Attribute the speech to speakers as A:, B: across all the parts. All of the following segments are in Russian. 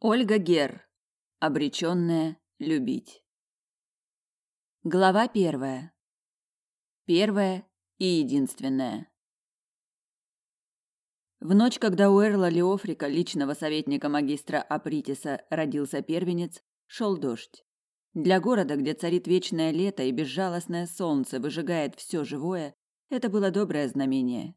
A: Ольга Гер. Обречённая любить. Глава первая. Первая и единственная. В ночь, когда у Эрла Леофрика, личного советника магистра Апритиса, родился первенец, шел дождь. Для города, где царит вечное лето и безжалостное солнце выжигает все живое, это было доброе знамение.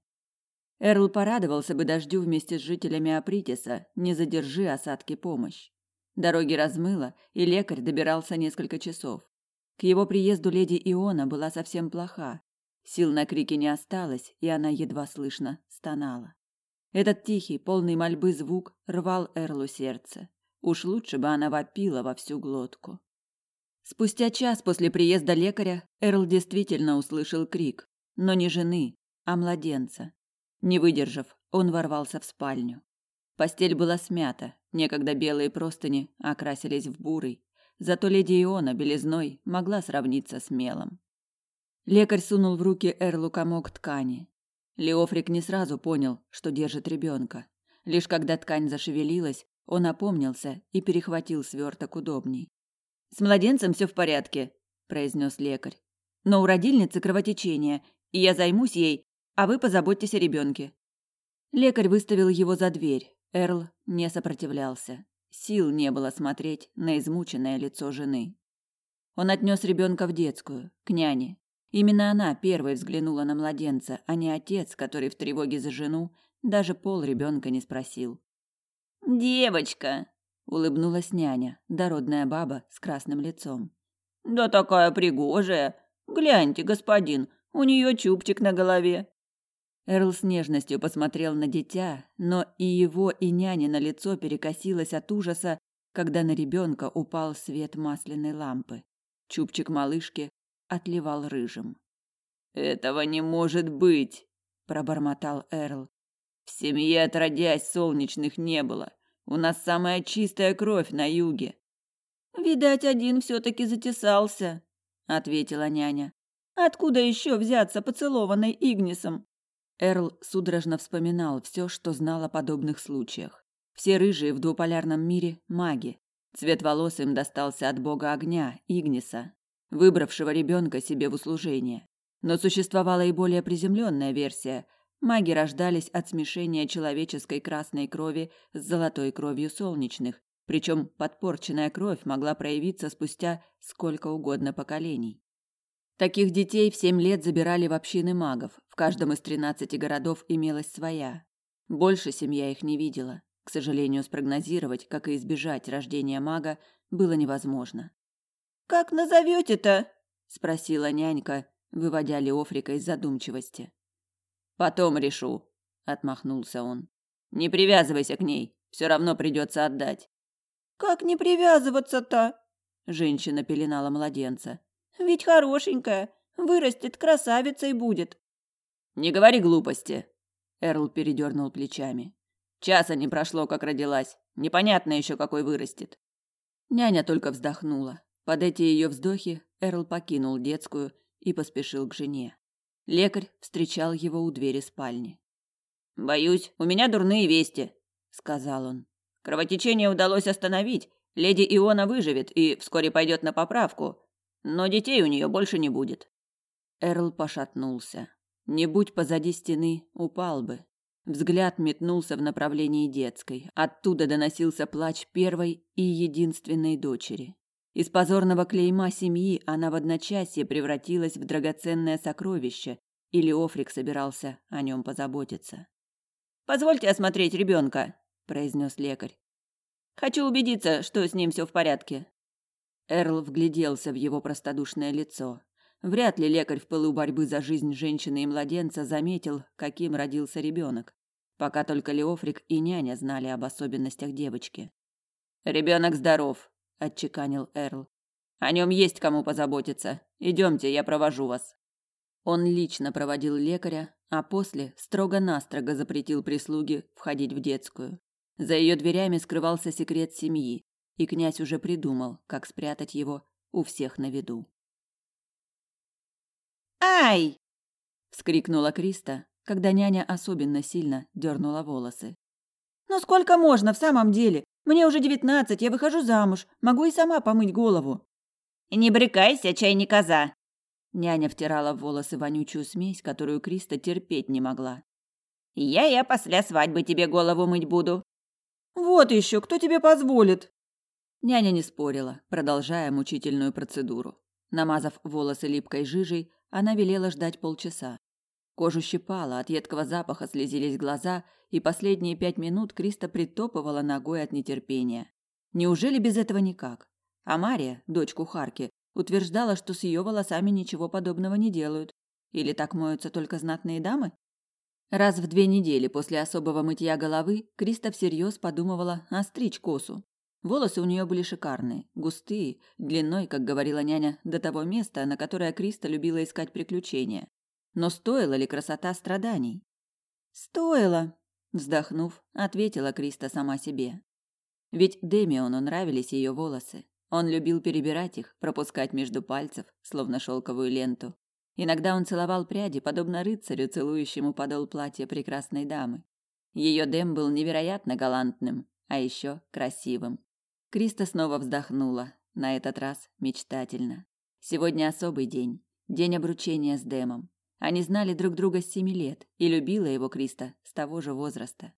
A: Эрл порадовался бы дождю вместе с жителями Апритиса, не задержи осадки помощь. Дороги размыло, и лекарь добирался несколько часов. К его приезду леди Иона была совсем плоха. Сил на крики не осталось, и она едва слышно стонала. Этот тихий, полный мольбы звук рвал Эрлу сердце. Уж лучше бы она вопила во всю глотку. Спустя час после приезда лекаря Эрл действительно услышал крик, но не жены, а младенца. Не выдержав, он ворвался в спальню. Постель была смята, некогда белые простыни окрасились в бурый, зато леди Иона белизной могла сравниться с мелом. Лекарь сунул в руки Эрлу комок ткани. Леофрик не сразу понял, что держит ребенка. Лишь когда ткань зашевелилась, он опомнился и перехватил сверток удобней. «С младенцем все в порядке», – произнес лекарь. «Но у родильницы кровотечение, и я займусь ей, а вы позаботьтесь о ребенке. Лекарь выставил его за дверь. Эрл не сопротивлялся. Сил не было смотреть на измученное лицо жены. Он отнес ребенка в детскую, к няне. Именно она первой взглянула на младенца, а не отец, который в тревоге за жену даже пол ребенка не спросил.
B: «Девочка!» – улыбнулась няня, дородная баба с красным лицом. «Да такая пригожая! Гляньте, господин, у нее чубчик на голове!»
A: Эрл с нежностью посмотрел на дитя, но и его, и няни на лицо перекосилось от ужаса, когда на ребенка упал свет масляной лампы. Чубчик малышки отливал рыжим.
B: «Этого не может быть!» – пробормотал Эрл. «В семье, отродясь, солнечных не было. У нас самая чистая кровь на юге».
C: «Видать, один все-таки затесался», – ответила няня. «Откуда еще взяться поцелованной Игнисом?»
A: Эрл судорожно вспоминал все, что знал о подобных случаях. Все рыжие в двуполярном мире – маги. Цвет волос им достался от бога огня, Игниса, выбравшего ребенка себе в услужение. Но существовала и более приземленная версия. Маги рождались от смешения человеческой красной крови с золотой кровью солнечных, причем подпорченная кровь могла проявиться спустя сколько угодно поколений. Таких детей в семь лет забирали в общины магов. В каждом из тринадцати городов имелась своя. Больше семья их не видела. К сожалению, спрогнозировать, как и избежать рождения мага, было невозможно.
C: «Как назовете-то?»
A: – спросила нянька, выводя Леофрика из задумчивости.
B: «Потом решу», – отмахнулся он. «Не привязывайся к ней, все равно придется отдать».
C: «Как не привязываться-то?»
A: – женщина пеленала младенца.
C: Ведь хорошенькая, вырастет красавицей будет.
B: Не говори глупости. Эрл передернул плечами. Часа не прошло, как родилась. Непонятно еще, какой вырастет.
A: Няня только вздохнула. Под эти ее вздохи Эрл покинул детскую и поспешил к жене. Лекарь встречал его у двери спальни.
B: Боюсь, у меня дурные вести, сказал он. Кровотечение удалось остановить. Леди Иона выживет и вскоре пойдет на поправку. Но детей у нее больше не будет.
A: Эрл пошатнулся. Не будь позади стены, упал бы. Взгляд метнулся в направлении детской. Оттуда доносился плач первой и единственной дочери. Из позорного клейма семьи она в одночасье превратилась в драгоценное сокровище, и Леофрик собирался о нем позаботиться.
B: «Позвольте осмотреть ребенка», – произнес лекарь. «Хочу убедиться, что с ним все в порядке».
A: Эрл вгляделся в его простодушное лицо. Вряд ли лекарь в пылу борьбы за жизнь женщины и младенца заметил, каким родился ребенок. Пока только Леофрик и няня знали об особенностях девочки.
B: Ребенок здоров, отчеканил Эрл. О нем есть кому позаботиться. Идемте, я провожу вас.
A: Он лично проводил лекаря, а после строго-настрого запретил прислуге входить в детскую. За ее дверями скрывался секрет семьи, и князь уже придумал, как спрятать его у всех на виду.
C: «Ай!»
A: – вскрикнула Криста, когда няня особенно сильно дернула волосы.
C: «Ну сколько можно в самом деле? Мне уже девятнадцать, я выхожу замуж, могу и сама помыть голову».
B: «Не брыкайся, чай не коза!»
A: Няня втирала в волосы вонючую смесь, которую Криста терпеть не могла.
B: «Я я после свадьбы тебе голову мыть буду».
C: «Вот еще, кто тебе позволит?»
A: Няня не спорила, продолжая мучительную процедуру. Намазав волосы липкой жижей, она велела ждать полчаса. Кожу щипала, от едкого запаха слезились глаза, и последние пять минут Криста притопывала ногой от нетерпения. Неужели без этого никак? А Мария, дочь кухарки, утверждала, что с ее волосами ничего подобного не делают. Или так моются только знатные дамы? Раз в две недели после особого мытья головы Криста всерьез подумывала остричь косу. Волосы у нее были шикарные, густые, длиной, как говорила няня, до того места, на которое Криста любила искать приключения. Но стоила ли красота страданий? Стоило, вздохнув, ответила Криста сама себе. Ведь Демиону нравились ее волосы. Он любил перебирать их, пропускать между пальцев, словно шелковую ленту. Иногда он целовал пряди, подобно рыцарю, целующему подол платья прекрасной дамы. Ее Дэм был невероятно галантным, а еще красивым. Криста снова вздохнула, на этот раз мечтательно. Сегодня особый день, день обручения с Дэмом. Они знали друг друга с семи лет, и любила его Криста с того же возраста.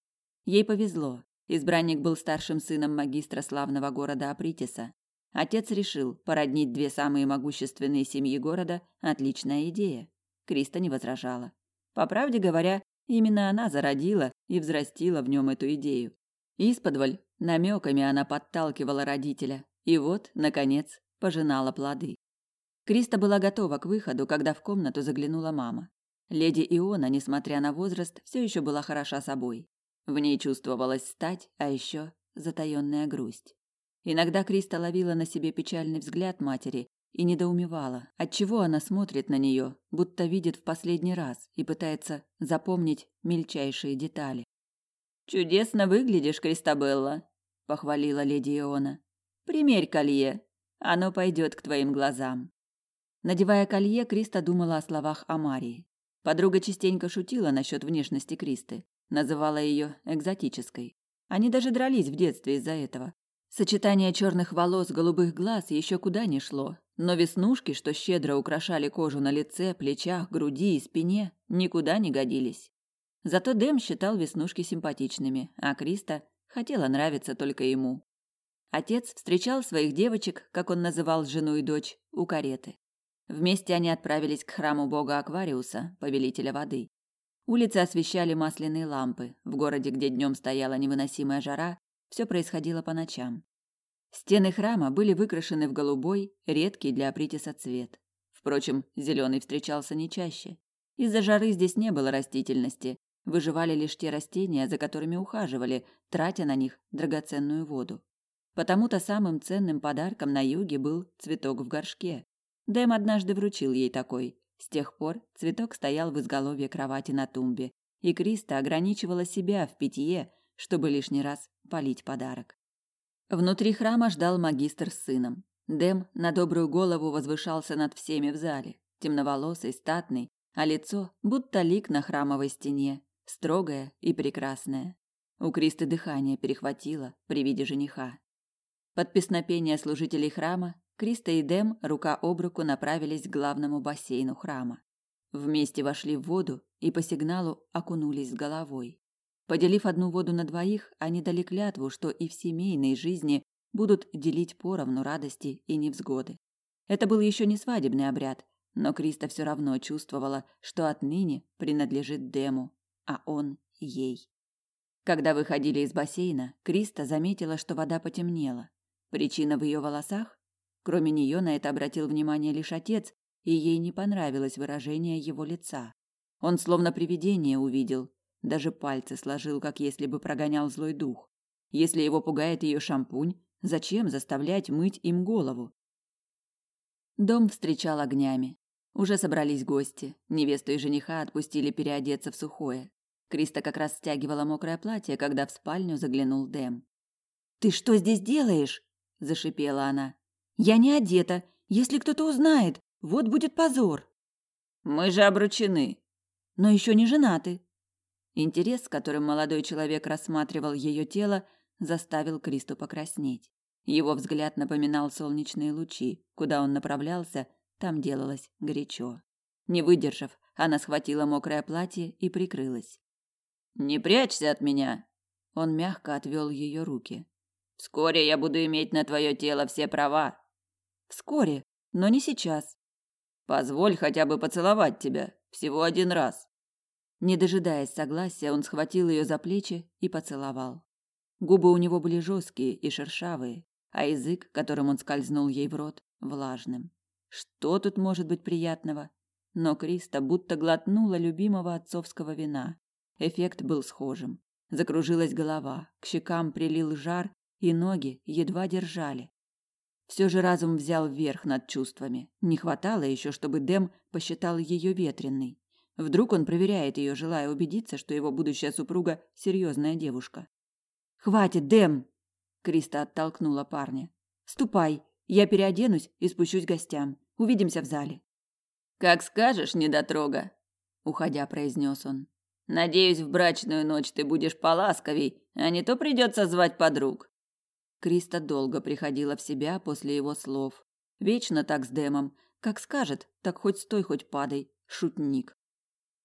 A: Ей повезло. Избранник был старшим сыном магистра славного города Апритиса. Отец решил, породнить две самые могущественные семьи города – отличная идея. Криста не возражала. По правде говоря, именно она зародила и взрастила в нем эту идею. Исподволь, намеками она подталкивала родителя, и вот, наконец, пожинала плоды. Криста была готова к выходу, когда в комнату заглянула мама. Леди Иона, несмотря на возраст, все еще была хороша собой. В ней чувствовалась стать, а еще затаённая грусть. Иногда Криста ловила на себе печальный взгляд матери и недоумевала, отчего она смотрит на нее, будто видит в последний раз и пытается запомнить мельчайшие детали. «Чудесно выглядишь, Кристабелла», — похвалила леди Иона. «Примерь колье, оно пойдет к твоим глазам». Надевая колье, Криста думала о словах Амарии. Подруга частенько шутила насчет внешности Кристы, называла ее экзотической. Они даже дрались в детстве из-за этого. Сочетание черных волос, голубых глаз еще куда ни шло, но веснушки, что щедро украшали кожу на лице, плечах, груди и спине, никуда не годились. Зато Дэм считал веснушки симпатичными, а Криста хотела нравиться только ему. Отец встречал своих девочек, как он называл жену и дочь, у кареты. Вместе они отправились к храму бога Аквариуса, повелителя воды. Улицы освещали масляные лампы. В городе, где днем стояла невыносимая жара, все происходило по ночам. Стены храма были выкрашены в голубой, редкий для Апритиса цвет. Впрочем, зеленый встречался не чаще. Из-за жары здесь не было растительности, выживали лишь те растения, за которыми ухаживали, тратя на них драгоценную воду. Потому-то самым ценным подарком на юге был цветок в горшке, Дэм однажды вручил ей такой. С тех пор цветок стоял в изголовье кровати на тумбе, и Криста ограничивала себя в питье, чтобы лишний раз полить подарок. Внутри храма ждал магистр с сыном. Дэм на добрую голову возвышался над всеми в зале, темноволосый, статный, а лицо будто лик на храмовой стене, строгое и прекрасное. У Кристы дыхание перехватило при виде жениха. Под песнопение служителей храма Криста и Дэм рука об руку направились к главному бассейну храма. Вместе вошли в воду и по сигналу окунулись с головой. Поделив одну воду на двоих, они дали клятву, что и в семейной жизни будут делить поровну радости и невзгоды. Это был еще не свадебный обряд, но Криста все равно чувствовала, что отныне принадлежит Дему, а он ей. Когда выходили из бассейна, Криста заметила, что вода потемнела. Причина в ее волосах? Кроме нее на это обратил внимание лишь отец, и ей не понравилось выражение его лица. Он словно привидение увидел, даже пальцы сложил, как если бы прогонял злой дух. Если его пугает ее шампунь, зачем заставлять мыть им голову? Дом встречал огнями. Уже собрались гости. Невесту и жениха отпустили переодеться в сухое. Криста как раз стягивала мокрое платье, когда в спальню заглянул Дэм. «Ты что здесь делаешь?» – зашипела она. Я не одета. Если кто-то узнает, вот будет позор.
B: Мы же обручены.
C: Но еще не женаты.
A: Интерес, с которым молодой человек рассматривал ее тело, заставил Кристу покраснеть. Его взгляд напоминал солнечные лучи. Куда он направлялся, там делалось горячо. Не выдержав, она схватила мокрое платье и прикрылась.
B: «Не прячься от меня!»
A: Он мягко отвел ее руки.
B: «Вскоре я буду иметь на твое тело все права».
A: «Вскоре, но не сейчас».
B: «Позволь хотя бы поцеловать тебя. Всего один раз».
A: Не дожидаясь согласия, он схватил ее за плечи и поцеловал. Губы у него были жесткие и шершавые, а язык, которым он скользнул ей в рот, влажным. Что тут может быть приятного? Но Криста будто глотнула любимого отцовского вина. Эффект был схожим. Закружилась голова, к щекам прилил жар, и ноги едва держали. Все же разум взял верх над чувствами. Не хватало еще, чтобы Дэм посчитал ее ветренной. Вдруг он проверяет ее, желая убедиться, что его будущая супруга серьезная девушка. Хватит, Дэм! Криста оттолкнула парня. Ступай, я переоденусь и спущусь к гостям. Увидимся в зале.
B: Как скажешь, недотрога,
A: уходя, произнес он.
B: Надеюсь, в брачную ночь ты будешь поласковей, а не то придется звать подруг.
A: Криста долго приходила в себя после его слов. Вечно так с Дэмом. Как скажет, так хоть стой, хоть падай. Шутник.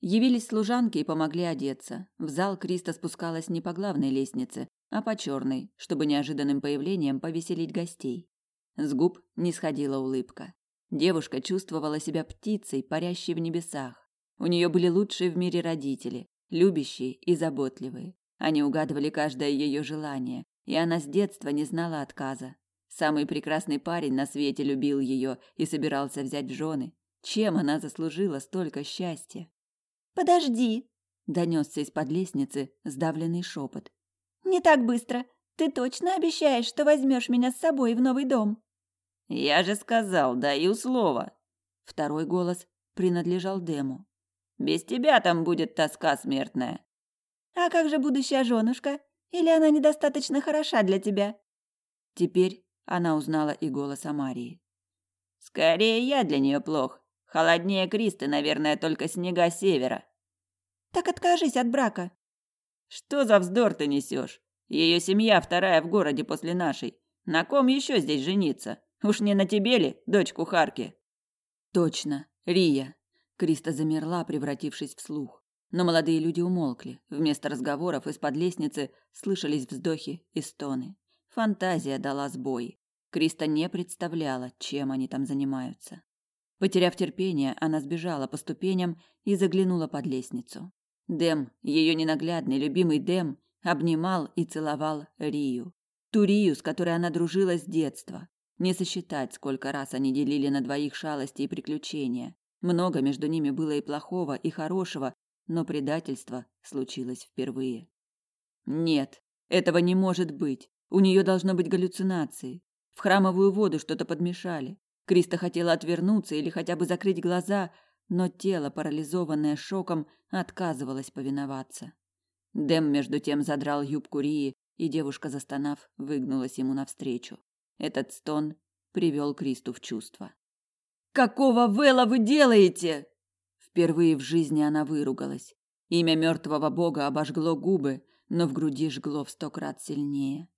A: Явились служанки и помогли одеться. В зал Криста спускалась не по главной лестнице, а по черной, чтобы неожиданным появлением повеселить гостей. С губ не сходила улыбка. Девушка чувствовала себя птицей, парящей в небесах. У нее были лучшие в мире родители, любящие и заботливые. Они угадывали каждое ее желание, и она с детства не знала отказа. Самый прекрасный парень на свете любил ее и собирался взять в жены. Чем она заслужила столько счастья?
C: «Подожди!»
A: – донесся из-под лестницы сдавленный шепот.
C: «Не так быстро. Ты точно обещаешь, что возьмешь меня с собой в новый дом?»
B: «Я же сказал, даю слово!»
A: Второй голос принадлежал Дему.
B: Без тебя там будет тоска смертная.
C: А как же будущая женушка? Или она недостаточно хороша для тебя?
A: Теперь она узнала и голос Амарии.
B: Скорее я для нее плох. Холоднее Кристы, наверное, только снега севера.
C: Так откажись от брака.
B: Что за вздор ты несешь? Ее семья вторая в городе после нашей. На ком еще здесь жениться? Уж не на тебе ли, дочь кухарки?
A: Точно, Рия. Криста замерла, превратившись в слух. Но молодые люди умолкли. Вместо разговоров из-под лестницы слышались вздохи и стоны. Фантазия дала сбой. Криста не представляла, чем они там занимаются. Потеряв терпение, она сбежала по ступеням и заглянула под лестницу. Дэм, ее ненаглядный, любимый Дэм, обнимал и целовал Рию. Ту Рию, с которой она дружила с детства. Не сосчитать, сколько раз они делили на двоих шалости и приключения. Много между ними было и плохого, и хорошего, но предательство случилось впервые. Нет, этого не может быть. У нее должно быть галлюцинации. В храмовую воду что-то подмешали. Криста хотела отвернуться или хотя бы закрыть глаза, но тело, парализованное шоком, отказывалось повиноваться. Дэм между тем задрал юбку Рии, и девушка, застонав, выгнулась ему навстречу. Этот стон привел Кристу в чувство. Какого вела вы делаете? Впервые в жизни она выругалась. Имя мертвого бога обожгло губы, но в груди жгло в сто крат сильнее.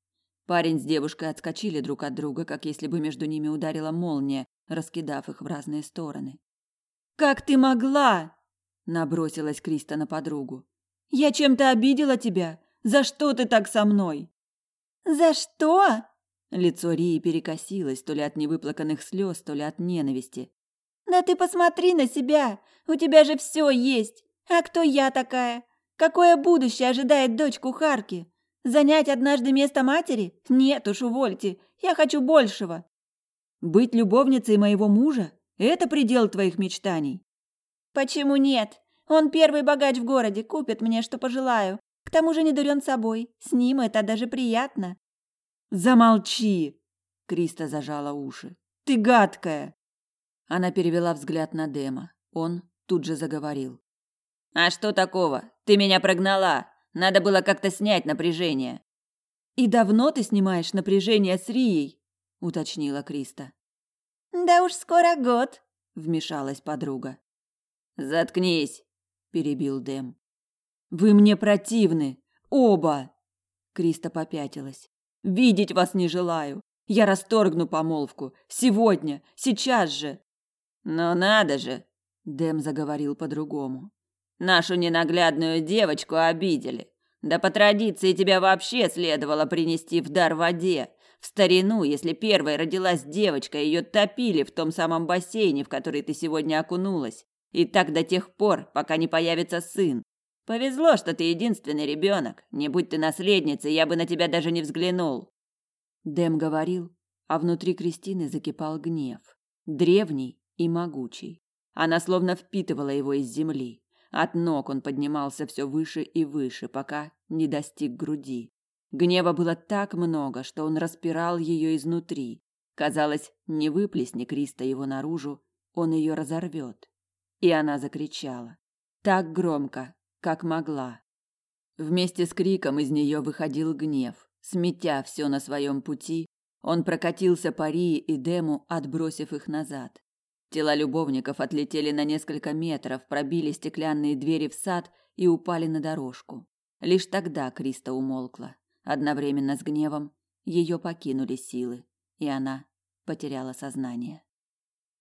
A: Парень с девушкой отскочили друг от друга, как если бы между ними ударила молния, раскидав их в разные стороны. Как ты могла? набросилась Криста на подругу. Я чем-то обидела тебя? За что ты так со мной?
C: За что?
A: Лицо Рии перекосилось то ли от невыплаканных слез, то ли от ненависти.
C: «Да ты посмотри на себя! У тебя же все есть! А кто я такая? Какое будущее ожидает дочь кухарки? Занять однажды место матери? Нет уж, увольте, я хочу большего!»
A: «Быть любовницей моего мужа? Это предел твоих мечтаний?»
C: «Почему нет? Он первый богач в городе, купит мне, что пожелаю. К тому же не дурен собой, с ним это даже приятно.
A: Замолчи! Криста зажала уши. Ты гадкая. Она перевела взгляд на Дема. Он тут же заговорил.
B: А что такого? Ты меня прогнала. Надо было как-то снять напряжение.
A: И давно ты снимаешь напряжение с Рией? уточнила Криста.
C: Да уж скоро год,
A: вмешалась подруга.
B: Заткнись,
A: перебил Дэм. Вы мне противны, оба. Криста попятилась. Видеть вас не желаю. Я расторгну помолвку сегодня, сейчас же.
B: Но надо же,
A: Дэм заговорил по-другому.
B: Нашу ненаглядную девочку обидели. Да по традиции тебя вообще следовало принести в дар воде. В старину, если первой родилась девочка, ее топили в том самом бассейне, в который ты сегодня окунулась. И так до тех пор, пока не появится сын. Повезло, что ты единственный ребенок. Не будь ты наследницей, я бы на тебя даже не взглянул.
A: Дэм говорил, а внутри Кристины закипал гнев, древний и могучий. Она словно впитывала его из земли. От ног он поднимался все выше и выше, пока не достиг груди. Гнева было так много, что он распирал ее изнутри. Казалось, не выплесни Криста его наружу, он ее разорвет. И она закричала. Так громко, как могла. Вместе с криком из нее выходил гнев. Сметя все на своем пути, он прокатился по Рии и Дему, отбросив их назад. Тела любовников отлетели на несколько метров, пробили стеклянные двери в сад и упали на дорожку. Лишь тогда Криста умолкла. Одновременно с гневом ее покинули силы, и она потеряла сознание.